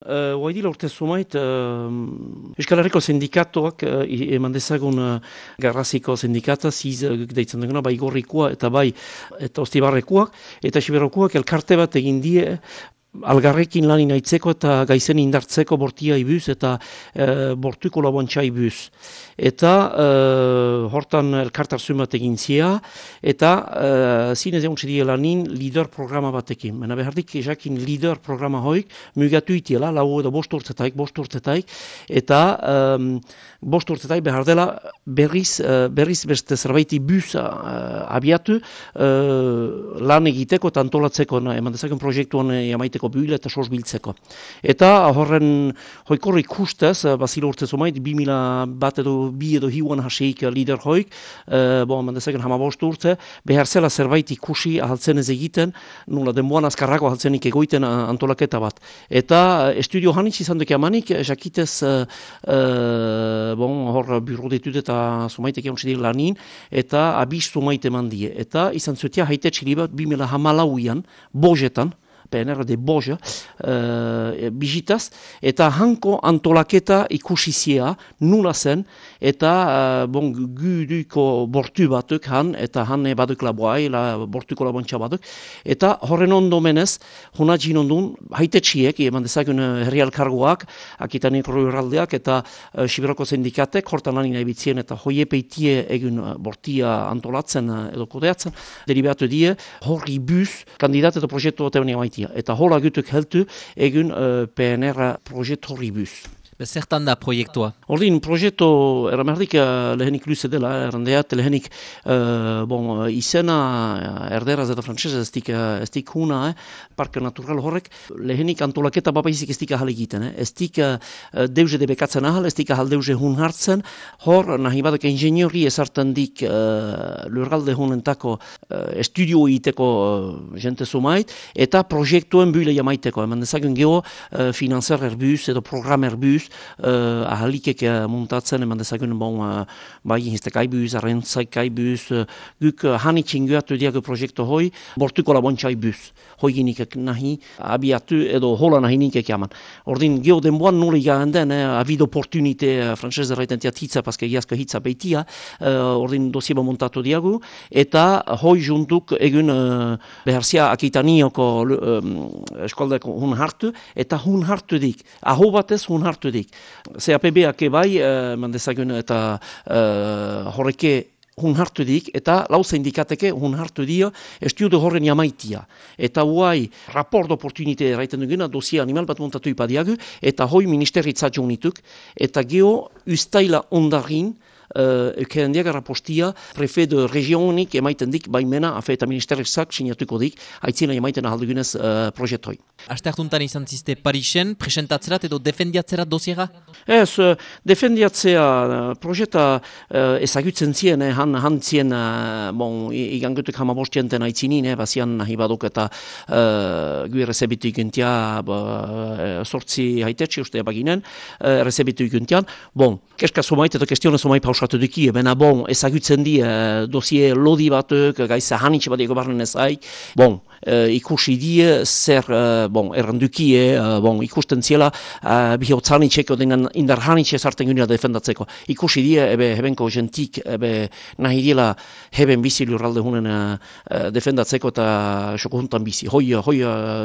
Uh, Oaidila urte zumait, uh, Euskal Herriko sindikatuak uh, eman dezagun uh, garraziko sindikata, ziz uh, deitzen duguna, bai gorrikoa eta bai eta ostibarrekuak, eta siberokuak elkarte bat egin die algarrekin lan inaitzeko eta gaizen indartzeko bortia ibuz eta e, bortuko labontxa ibuz. Eta e, hortan elkartar bat egin zia eta e, zinez egun txedia lanin lider programa batekin. Mena behardik esakin lider programa hoik mugatu itiela, lau edo bost urtzetaik, bost urtzetaik, eta e, bost urtzetaik behar dela berriz, berriz beste zerbaiti buz abiatu e, lan egiteko eta antolatzeko eman dezaken proiektuan jamaiteko biltzeko, buhila eta sos biltzeko. Eta horren hoikorri kustez, eh, bazilo urte bi mila bat edo bi edo hiuan haseik eh, lider hoik, e, bo, mandezeken hamabost urte, behar zela zerbait ikusi ahaltzen ez egiten, nula denboan azkarrako ahaltzenik egoiten antolaketa bat. Eta estudio hanitz izan duke amanik, jakitez, e, bon, hor biro ditut eta zomaitek egon lanin, eta abiz zomait eman die. Eta izan zuetia haite txilibat, bi mila hamalauian, bojetan, PNR de Boja, uh, bizitaz, eta hanko antolaketa ikusizia nula zen, eta uh, bon, guduko bortu batuk han, eta han baduk laboai, la bortuko labontxa batuk, eta horren ondo menez, hona ondun, haite txiek, eman dezagun uh, herrial kargoak, akitanik ruraldeak, eta uh, Sibiroko sindikatek, hortan lan inabitzien, eta hoie peitie egun bortia antolatzen edo kodeatzen, deribatu die, horri bus, kandidat eta proiektu bat egon Eta hola gutuk heltu egun uh, PNR proiektu horribuz. Zertan da proiektua? Ordin, proiektu eramerdik uh, lehenik luze dela, errandeat lehenik uh, bon, izena erderaz eta frantzese ez dik, ez dik huna, eh, parke natural horrek, lehenik antolaketa babaizik ez dik ahal egiten, eh. ez dik uh, deuze debekatzen ahal, ez dik ahal deuze hun hartzen, hor nahi badak ingeniori ezartan dik uh, lurgalde hunentako uh, estudio iteko uh, jente sumait, eta proiektuen bile jamaiteko, eman dezagun geho uh, finanzer erbuz edo program erbuz, uh, ahalikek uh, muntatzen eman dezagun bon, uh, bai hinzte kaibuz, arrentzai kaibuz, uh, guk uh, hanitxin guatu diago proiektu hoi, bortuko labontxai buz, hoi ginikek nahi, abiatu edo hola nahi nikek jaman. Ordin, geho denboan nuli garen den, eh, avid oportunite, uh, franxez erraiten tiat hitza, paske giazko hitza beitia, uh, ordin dosieba montatu diago, eta hoi juntuk egun uh, beharzia akitanioko um, eskualdeko hun hartu, eta hun hartu dik, aho batez hun hartu dik dik. CAPB-ak bai, uh, mandezagun eta uh, horreke hun hartu dik, eta lau indikateke hun hartu dio, estudio horren jamaitia. Eta huai, raport d'opportunite eraiten duguna, dosia animal bat montatu ipadiagu, eta hoi ministeritza jonituk, eta geho ustaila ondarin, uh, eukeren diagarra postia, prefe de regionik emaiten dik, baimena, afe eta ministerizak sinatuko dik, haitzina emaiten ahaldugunez uh, projektoi. Aste hartuntan izan ziste Parisen, presentatzerat edo defendiatzerat dosiera? Ez, uh, defendiatzea uh, projekta uh, ezagutzen zien, eh, han, han zien, uh, bon, igangutuk hama bostienten aitzinin, eh, bazian nahi baduk eta uh, gu rezebitu ikuntia, ba, sortzi haitetxe uste baginen, uh, ikuntian, bon, keska somait eta kestiona somait pausatu duki, bena bon, ezagutzen di, uh, dosie lodi batuk, gaiza hanitxe bat ego barnen ezaik, bon, uh, ikusi die, zer, uh, bon, errandukie, uh, bon, ikusten ziela, uh, bihotzainitxeko dengan indar hanitxe zarten gunea defendatzeko. Ikusi die, ebe, hebenko jentik, ebe, nahi diela, heben bizi lurralde hunen uh, defendatzeko eta xoko juntan bizi. Hoi, hoi,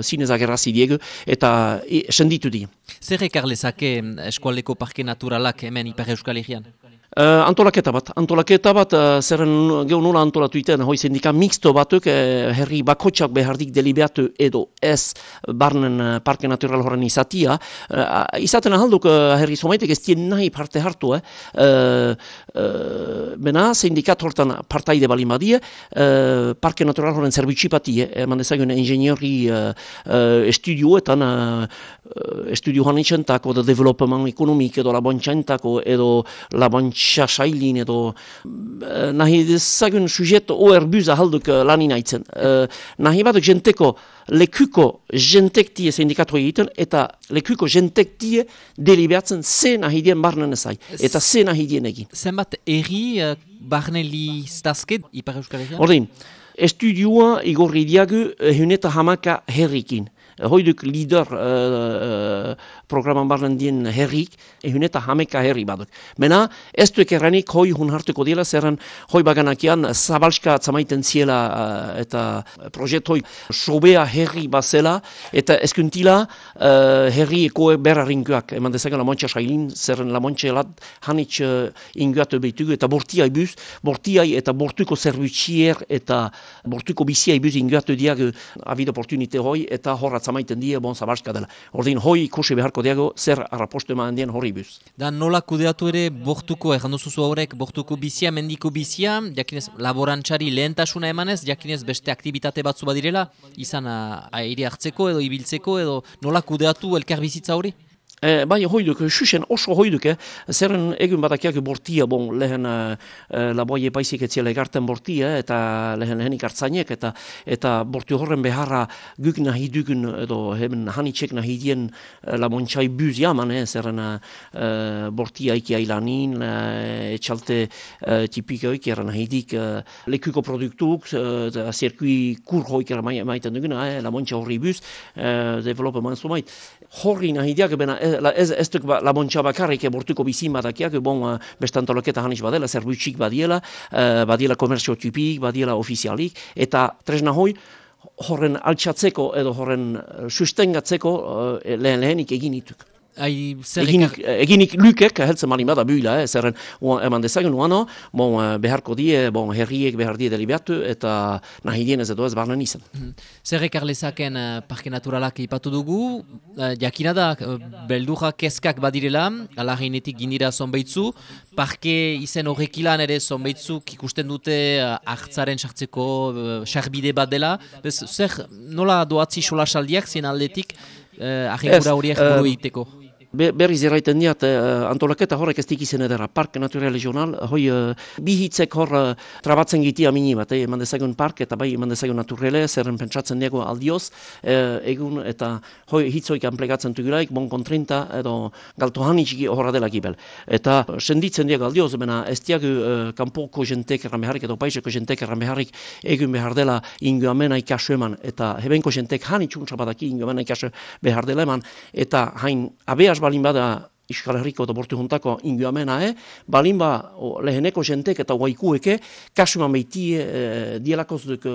zinez agerrazi diegu, eta e, senditu di. Zer ekarlezake eskualdeko parke naturalak hemen Ipar Euskal Herrian? Uh, antolaketa bat, antolaketa bat, uh, zerren gehu nola antolatu iten, hoi zendika mixto batuk, uh, herri bakotxak behardik delibeatu edo ez barnen uh, parke natural horren izatia. Uh, izaten ahalduk uh, herri somaitek ez dien nahi parte hartu, eh? Uh, uh, bena, zindikat hortan partaide bali madie, uh, parke natural horren zerbitxipatie, eman dezagun ingenieri uh, uh, estudioetan, uh, estudio hanitxentako, edo development ekonomik, edo labontxentako, edo labontx sailin edo uh, nahi dezagun sujet oer buza halduk uh, lanin aitzen. Uh, nahi baduk jenteko lekuko jentek tie sindikatu egiten eta lekuko jentek tie delibeatzen ze nahi dien barnen ezai. Eta ze nahi dien egin. Zenbat erri uh, barne li stazket Ipar Euskal Ordin, estudioa igorri diagu uh, huneta hamaka herrikin. Hoiduk lider uh, programan barren dien herrik, ehun eta hameka herri baduk. Mena, ez duek erranik hoi hun hartuko dira, zerren hoi baganakian zabalska atzamaiten ziela uh, eta proiekt hoi sobea herri bazela, eta eskuntila uh, herri eko berra eman dezagan lamontxa sailin, zerren lamontxa elat hanitz uh, inguatu behitugu, eta bortiai buz, bortiai eta bortuko zerbutxier eta bortuko biziai buz inguatu diag avid oportunite hoi, eta horra atzamaiten die bon zabalska dela. Ordin hoi ikusi beharko diago zer arrapostu eman dien horri buz. Da nola kudeatu ere bortuko, egan duzuzu horrek, bortuko bizia, mendiko bizia, jakinez laborantxari lehentasuna emanez, jakinez beste aktivitate batzu badirela, izan aire hartzeko edo ibiltzeko edo nola kudeatu elkar bizitza hori? E, bai, hoiduk, xuxen oso hoiduk, eh? zerren egun badakiak bortia, bon, lehen uh, laboie paisik etziela egarten bortia, eta lehen lehenik hartzainek, eta eta borti horren beharra guk nahi dugun, edo hemen hanitxek nahi dien uh, labontxai buz jaman, eh? zerren uh, bortia iki ailanin, uh, etxalte uh, tipika oik, eran nahi dik, uh, lekuko produktuk, uh, zirkui kur hoik eran maiten dugun, eh? labontxa horri buz, uh, developement zumait. Horri nahi diak, bena, ez, ez duk ba, labontxa bakarrik ebortuko bizin badakiak, bon, uh, bestantoloketa hanis badela, zerbutxik badiela, uh, badiela komerzio tipik, badiela ofizialik, eta tresna hoi, horren altxatzeko edo horren sustengatzeko uh, lehen lehenik egin ituk. Ai, eginik, eginik lukek, heltzen malin bada buila, eh, zerren eman dezagun uano, bon, eh, beharko die, bon, herriek behar die delibatu, eta nahi dien ez edo ez barnen izan. Mm Zerrek arlezaken uh, parke naturalak ipatu dugu, uh, jakina da, uh, beldurra keskak badirela, alahinetik gindira zonbeitzu, parke izen horrekilan ere zonbeitzuk ikusten dute uh, hartzaren sartzeko sarbide uh, bat dela, zer nola doatzi sola saldiak zien aldetik, uh, horiek buru iteko? berriz erraiten diat, uh, antolaketa horrek ez dikizen edera, Park Natural Regional, hoi uh, bihitzek hor uh, trabatzen gitia mini bat, eh, eman dezagun park eta bai eman dezagun naturele, zerren pentsatzen diago aldioz, egun eta hoi hitzoik anplegatzen tugulaik, bon kontrinta edo galto hanitxiki horra dela gibel. Eta senditzen diago aldioz, bena ez diago uh, kanpoko jentek erran beharrik edo paiseko jentek erran beharrik egun behar dela ingo amena ikasu eman, eta hebenko jentek hanitxuntza badaki ingo amena ikasu behar dela eman, eta hain abeaz balin bada Euskal Herriko eta Bortu Juntako inguamena, eh? balin ba leheneko jentek eta guaikueke kasuman behitie e, dielakoz duk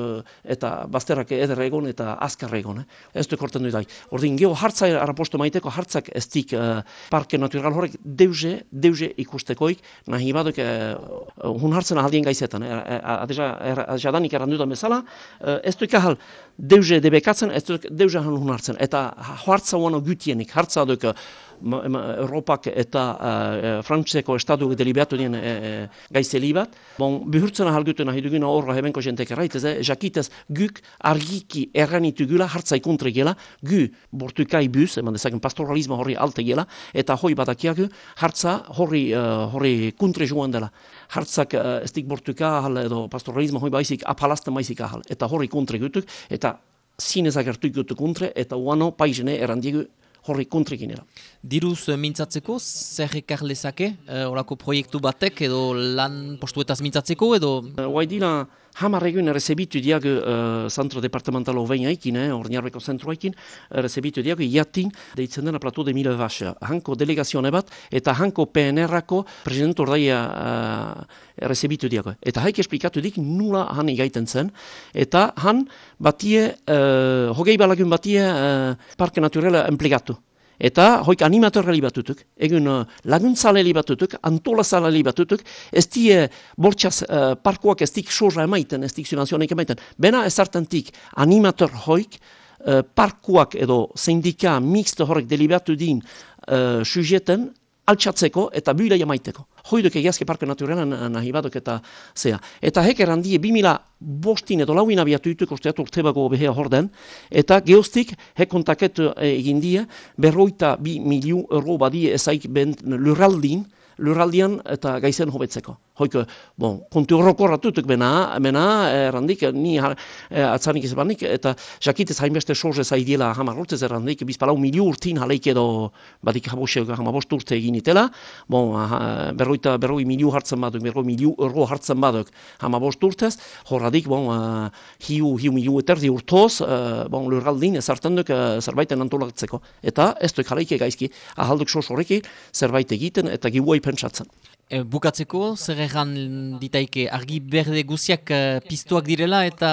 eta bazterrak eder egon eta azkar egon. Eh? Ez duk horten dut Ordin, geho hartza araposto maiteko hartzak ez dik uh, parke natural horrek deuze, deuze ikustekoik, nahi baduk uh, hun hartzen ahaldien gaizetan. Eh? Adesadanik er, errandu da bezala, ez duk ahal deuze debekatzen, ez duk deuze hun hartzen. Eta hartza uano gutienik, hartza duk Europak eta uh, Frantzeko estatu deliberatu dien uh, gaizeli bat. Bon, bihurtzen ahalgutu nahi duguna horra hebenko jentek erraitez, eh? jakitez guk argiki erranitu gula hartza ikuntre gela, gu bortukai buz, eman dezaken pastoralismo horri alte gela, eta hoi batakiak hartza horri, uh, horri kuntre joan dela. Hartzak uh, ez dik bortuka ahal edo pastoralismo hoi baizik apalazten baizik ahal, eta horri kuntre gutuk, eta zinez agertu gutuk kuntre, eta uano paizene errandigu horri kontrekinera. Diruz uh, mintzatzeko, zer ekar lezake, uh, proiektu batek edo lan postuetaz mintzatzeko edo? Uh, dira, hamar egun errezebitu diag uh, zentro departamentalo behin haikin, eh, orniarbeko zentro haikin, errezebitu diag jatin, deitzen dena plato de mila basa. Hanko delegazione bat, eta hanko PNR-ako presidentor daia uh, errezebitu diag. Eta haik esplikatu dik nula han igaiten zen, eta han batie, uh, hogei balagun batie uh, parke naturela emplegatu. Eta hoik animatorra li batutuk, egun uh, laguntzale li batutuk, antolazale li batutuk, ez die bortxaz uh, parkoak ez dik sorra emaiten, ez dik subvenzionek emaiten. Bena ez hartantik animator hoik uh, parkoak edo sindika mixte horrek delibatu din uh, sujeten altxatzeko eta bila jamaiteko. Hoiduk egiazke parke naturalan nahi badok eta zea. Eta heker handi, bimila bostin edo lauin abiatu ditu kosteatu urtebago behea horden, eta geostik hekontaket egin die, berroita bi miliu euro badie ezaik bent lurraldin, lurraldian eta gaizen hobetzeko. Hoik, bon, kontu horrokorratutuk bena, bena, errandik, ni har, eh, atzanik ez banik, eta jakitez hainbeste sorze zaidiela hamar urtez errandik, bizpalau miliu urtin haleik edo badik habose hamabost urte egin itela, bon, berroita, berroi miliu hartzen baduk, berroi miliu euro hartzen baduk hamabost urtez, horradik, bon, uh, hiu, hiu miliu eterdi urtoz, uh, bon, lurraldin ezartzen duk zerbaiten antolatzeko. Eta ez duk haleik gaizki, ahalduk sos horreki zerbait egiten eta gibuai pentsatzen. E, bukatzeko, zer egan ditaike, argi berde guziak uh, piztuak direla eta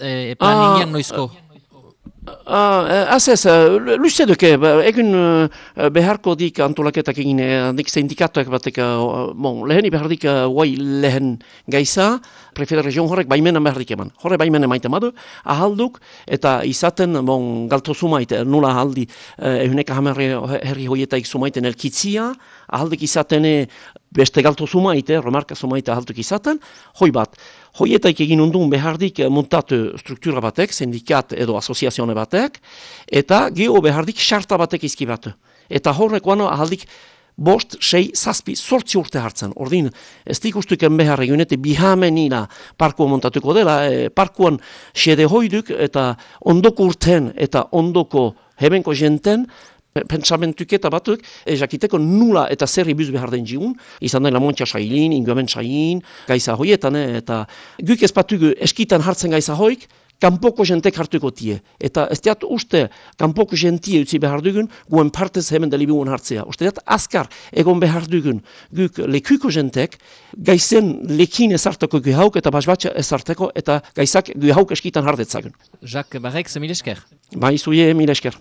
e, epan ah, noizko? Ah, az ez, luze duke, egun uh, beharko dik antolaketak egin, dik sindikatuak batek, bon, leheni behar dik uh, lehen gaisa, prefera region horrek baimena behar dik eman. Horre baimena maite madu, ahalduk, eta izaten, bon, galto sumait, nula ahaldi, uh, ahamerri herri hoietaik sumaiten elkitzia, ahaldik izaten beste galto sumaite, romarka sumaite ahalduk izaten, hoi bat, Hoietaik egin undun behardik montatu struktura batek, sindikat edo asoziazione batek, eta geho behardik xarta batek izkibatu. Eta horrek ahaldik bost, sei, zazpi, sortzi urte hartzen. Ordin, ez ikustuken behar egunete bihamenina parkua montatuko dela, e, parkuan xede hoiduk eta ondoko urten eta ondoko hebenko jenten, pentsamentuk eta batuk, jakiteko nula eta zer ibuz behar den jigun, izan da lamontxa sailin, ingoamen sailin, gaiza hoietan, eh, eta guk ez batugu eskitan hartzen gaiza hoik, kanpoko jentek hartuko tie. Eta ez diat uste kanpoko jentie utzi behar dugun, guen partez hemen delibun hartzea. Uste diat azkar egon behar dugun guk lekuko jentek, gaizen lekin ezarteko guhauk eta basbatxa ezarteko eta gaizak guhauk eskitan hardetzagun. Jacques Barrek, ze milesker? Ba, izuie milesker.